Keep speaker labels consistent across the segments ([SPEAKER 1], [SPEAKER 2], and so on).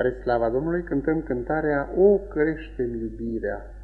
[SPEAKER 1] Spre slava Domnului cântăm cântarea O crește iubirea.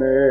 [SPEAKER 2] me.